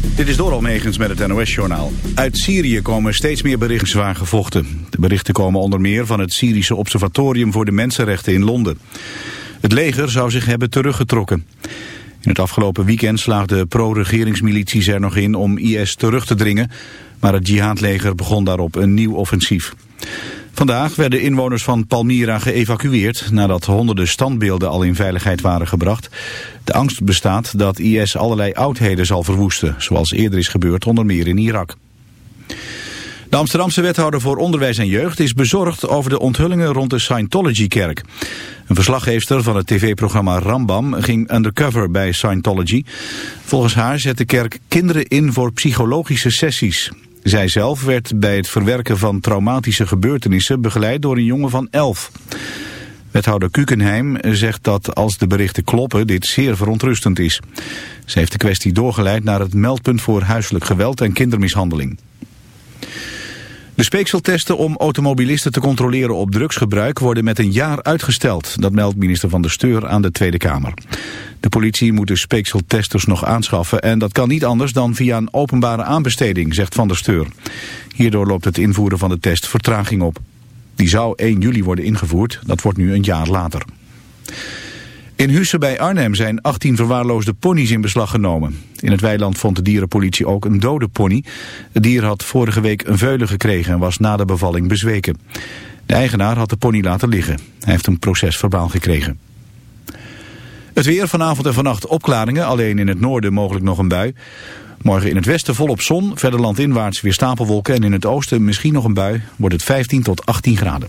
Dit is door Almegens met het NOS-journaal. Uit Syrië komen steeds meer berichten zwaar gevochten. De berichten komen onder meer van het Syrische Observatorium voor de Mensenrechten in Londen. Het leger zou zich hebben teruggetrokken. In het afgelopen weekend slaagden pro-regeringsmilities er nog in om IS terug te dringen... maar het jihadleger begon daarop een nieuw offensief. Vandaag werden inwoners van Palmyra geëvacueerd nadat honderden standbeelden al in veiligheid waren gebracht. De angst bestaat dat IS allerlei oudheden zal verwoesten, zoals eerder is gebeurd onder meer in Irak. De Amsterdamse wethouder voor onderwijs en jeugd is bezorgd over de onthullingen rond de Scientology-kerk. Een verslaggeefster van het tv-programma Rambam ging undercover bij Scientology. Volgens haar zet de kerk kinderen in voor psychologische sessies. Zij zelf werd bij het verwerken van traumatische gebeurtenissen begeleid door een jongen van elf. Wethouder Kukenheim zegt dat als de berichten kloppen dit zeer verontrustend is. Ze heeft de kwestie doorgeleid naar het meldpunt voor huiselijk geweld en kindermishandeling. De speekseltesten om automobilisten te controleren op drugsgebruik worden met een jaar uitgesteld. Dat meldt minister Van der Steur aan de Tweede Kamer. De politie moet de speekseltesters nog aanschaffen en dat kan niet anders dan via een openbare aanbesteding, zegt Van der Steur. Hierdoor loopt het invoeren van de test vertraging op. Die zou 1 juli worden ingevoerd, dat wordt nu een jaar later. In Hussen bij Arnhem zijn 18 verwaarloosde ponies in beslag genomen. In het weiland vond de dierenpolitie ook een dode pony. Het dier had vorige week een veulen gekregen en was na de bevalling bezweken. De eigenaar had de pony laten liggen. Hij heeft een proces verbaal gekregen. Het weer vanavond en vannacht opklaringen, alleen in het noorden mogelijk nog een bui. Morgen in het westen volop zon, verder landinwaarts weer stapelwolken... en in het oosten misschien nog een bui, wordt het 15 tot 18 graden.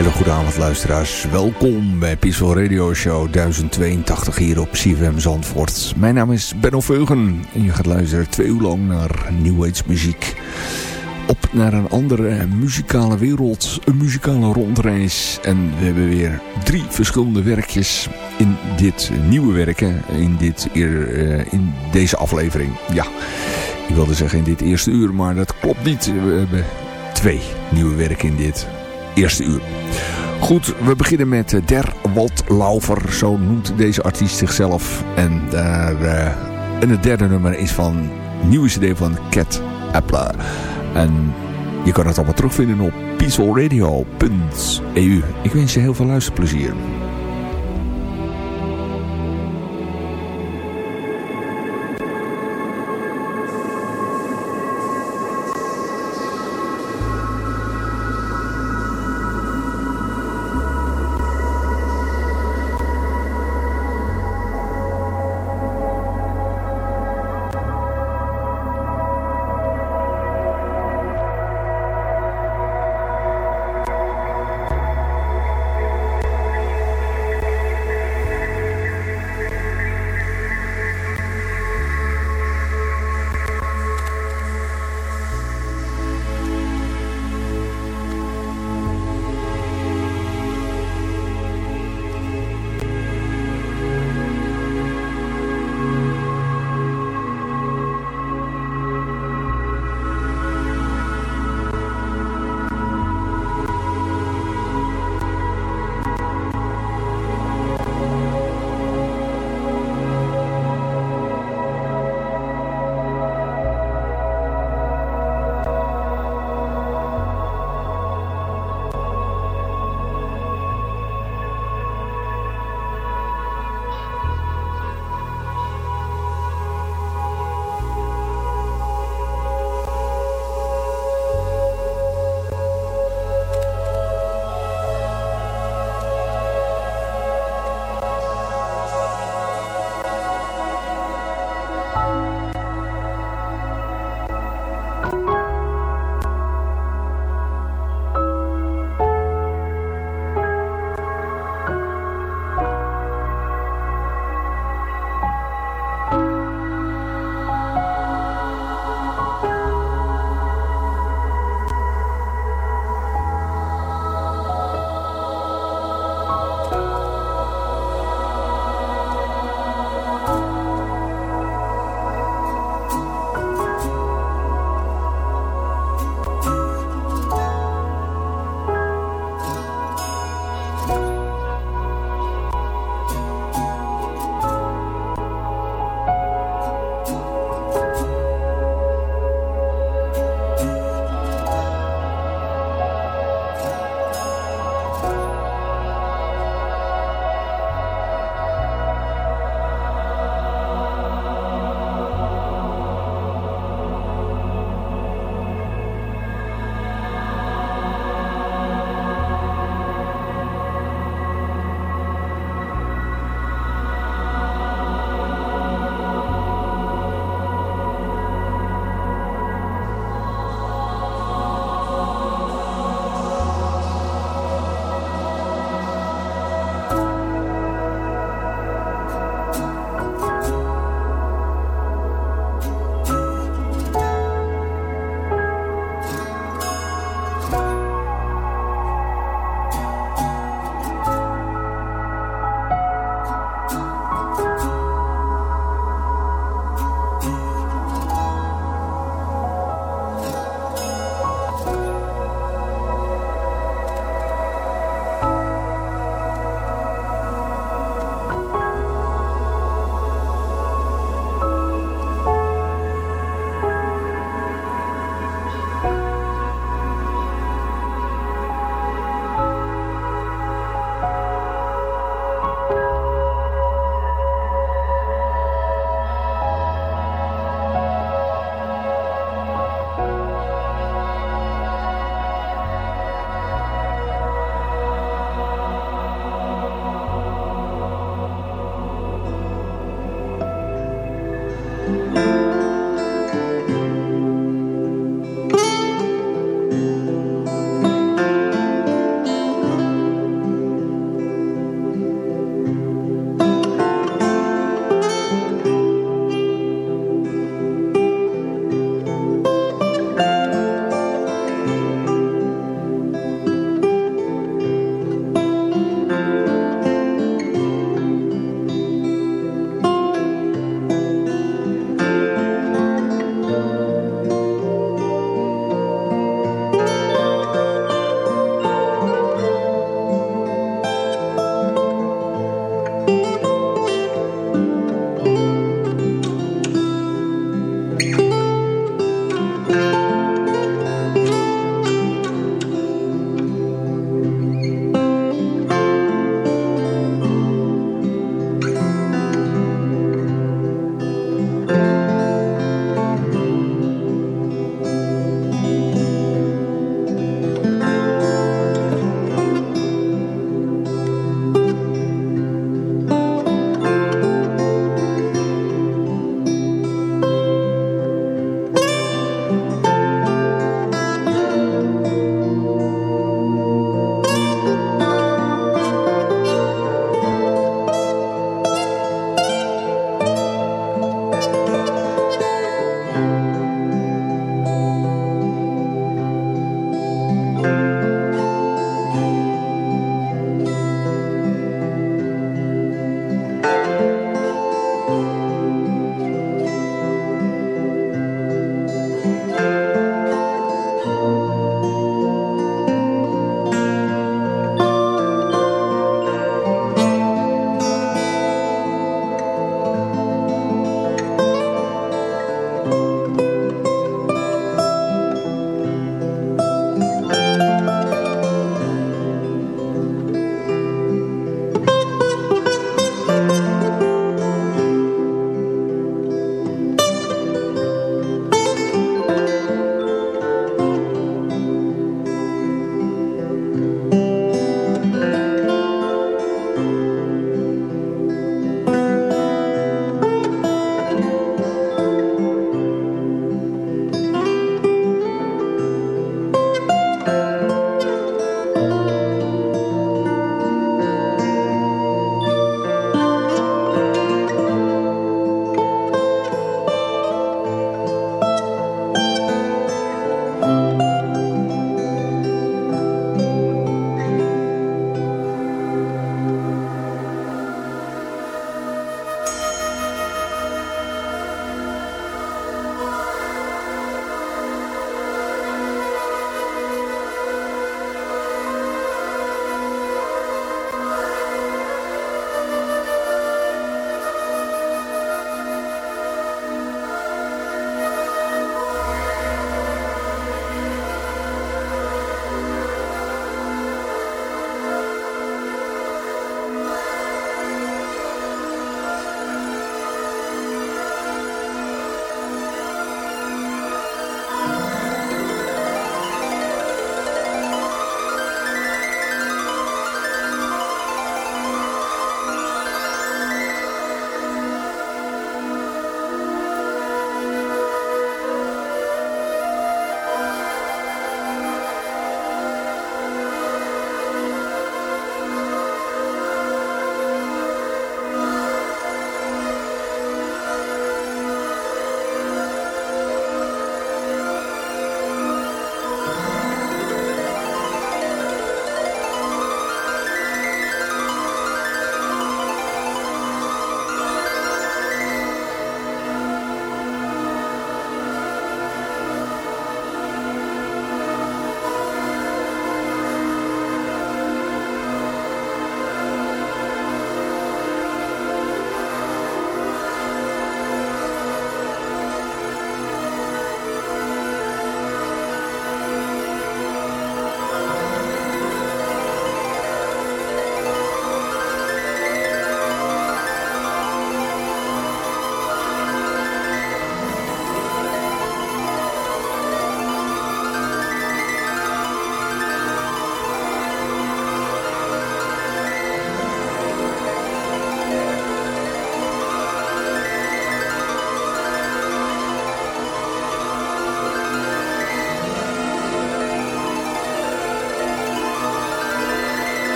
Hele goede avond luisteraars. Welkom bij Peaceful Radio Show 1082 hier op CFM Zandvoort. Mijn naam is Benno Veugen en je gaat luisteren twee uur lang naar New Age muziek. Op naar een andere muzikale wereld, een muzikale rondreis. En we hebben weer drie verschillende werkjes in dit nieuwe werken, in, dit, eh, in deze aflevering. Ja, ik wilde zeggen in dit eerste uur, maar dat klopt niet. We hebben twee nieuwe werken in dit Goed, we beginnen met eh, Der Waldlaufer, zo noemt deze artiest zichzelf. En, daar, uh, en het derde nummer is van nieuwe cd van Cat Appler. En je kan het allemaal terugvinden op peacefulradio.eu. Ik wens je heel veel luisterplezier.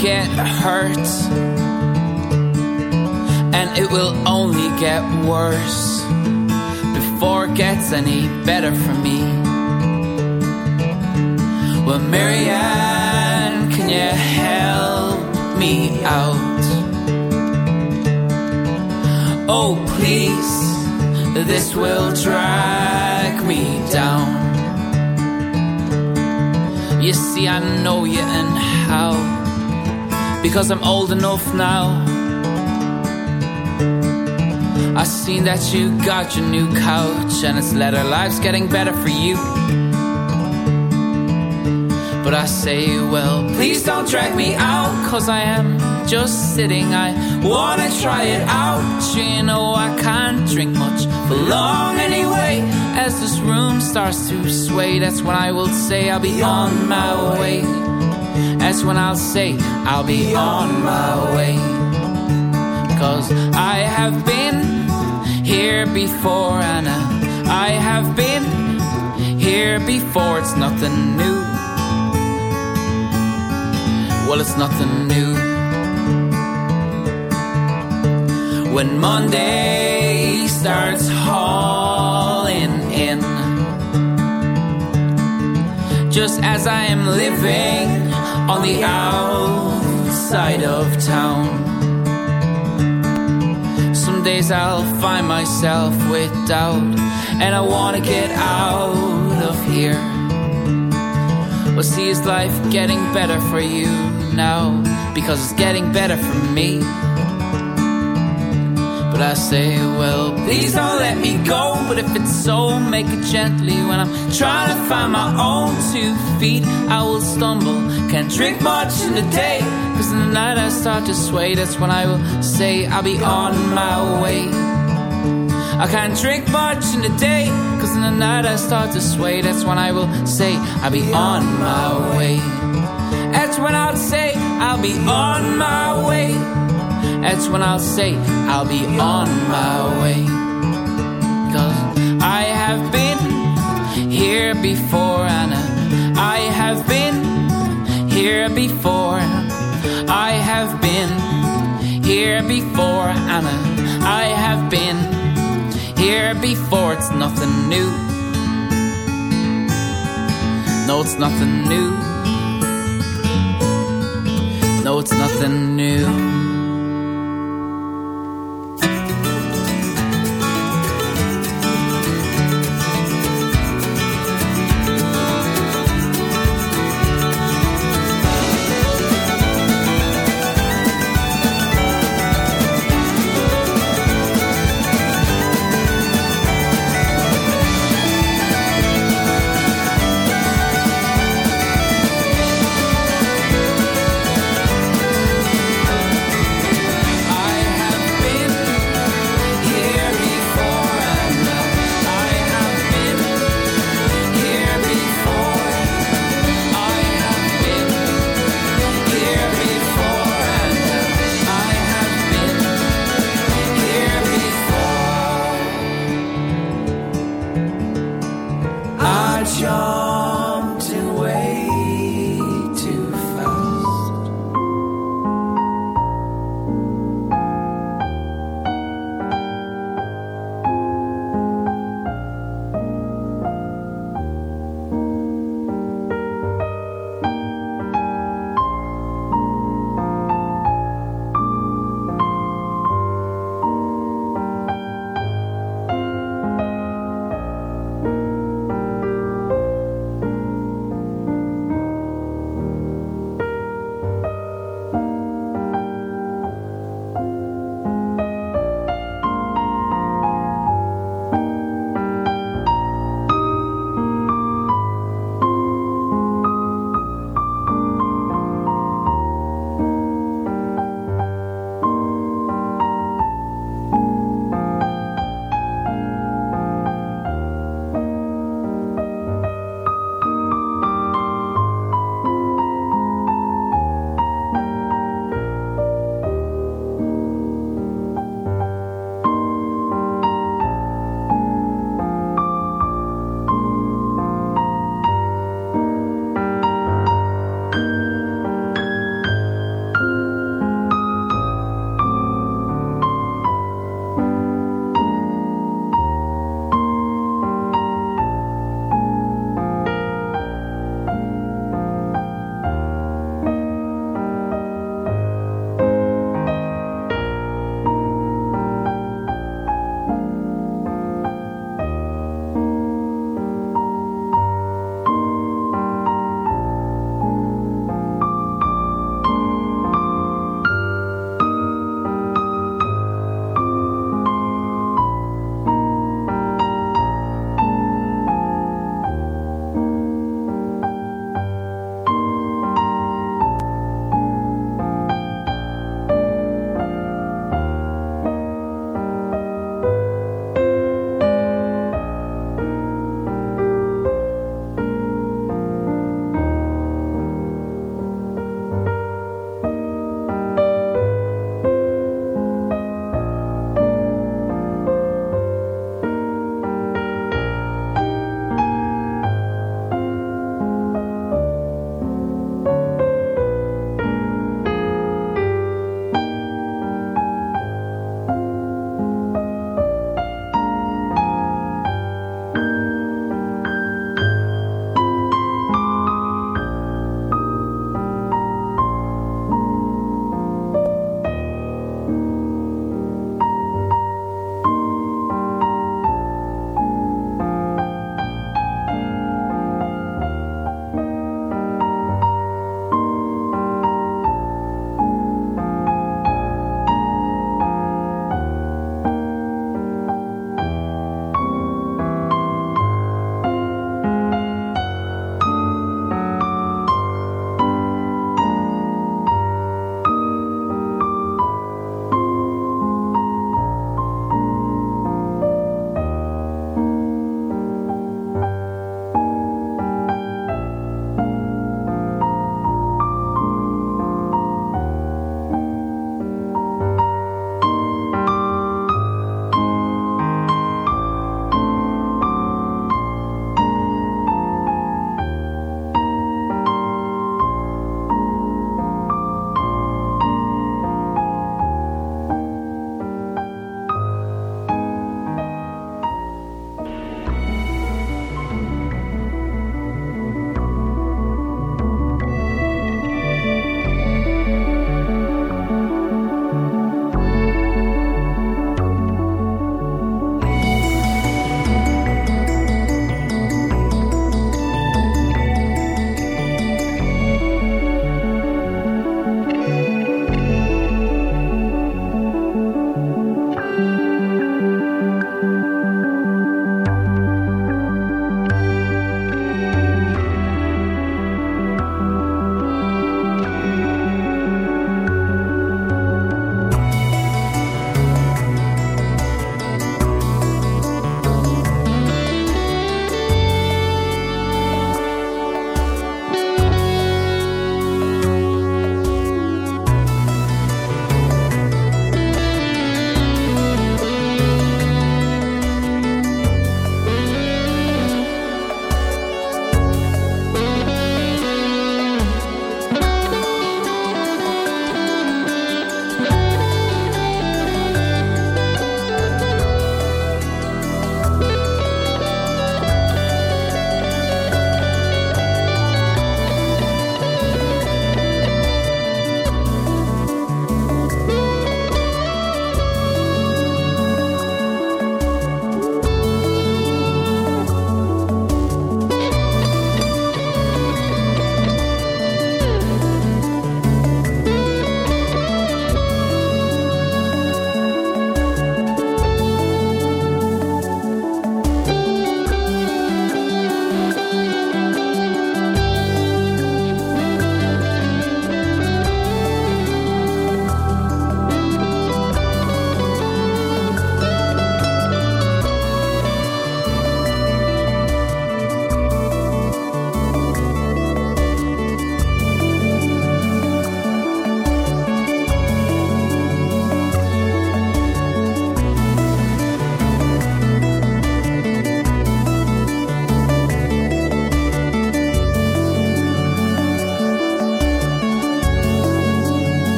Get hurt? And it will only get worse before it gets any better for me. Well, Marianne, can you help me out? Oh, please, this will drag me down. You see, I know you and how, because I'm old enough now. I seen that you got your new couch, and it's letter life's getting better for you. But I say, well, please don't drag me out, cause I am just sitting. I wanna try it out. You know, I can't drink much for long anyway. As this room starts to sway, that's when I will say I'll be on my way. That's when I'll say I'll be on my way. Cause I have been here before, and I have been here before. It's nothing new well, it's nothing new. When Monday starts hauling in, just as I am living on the outside of town. Some days I'll find myself with doubt, and I want to get out of here. Well, see, is life getting better for you? now because it's getting better for me. But I say, well, please don't let me go. But if it's so, make it gently. When I'm trying to find my own two feet, I will stumble. Can't drink much in the day. Cause in the night I start to sway. That's when I will say, I'll be on my way. I can't drink much in the day. Cause in the night I start to sway. That's when I will say, I'll be on my way. That's when I'll say I'll be on my way. That's when I'll say I'll be on my way. Cause I have been here before and I have been here before. I have been here before and I have been here before. It's nothing new. No, it's nothing new no, it's nothing new.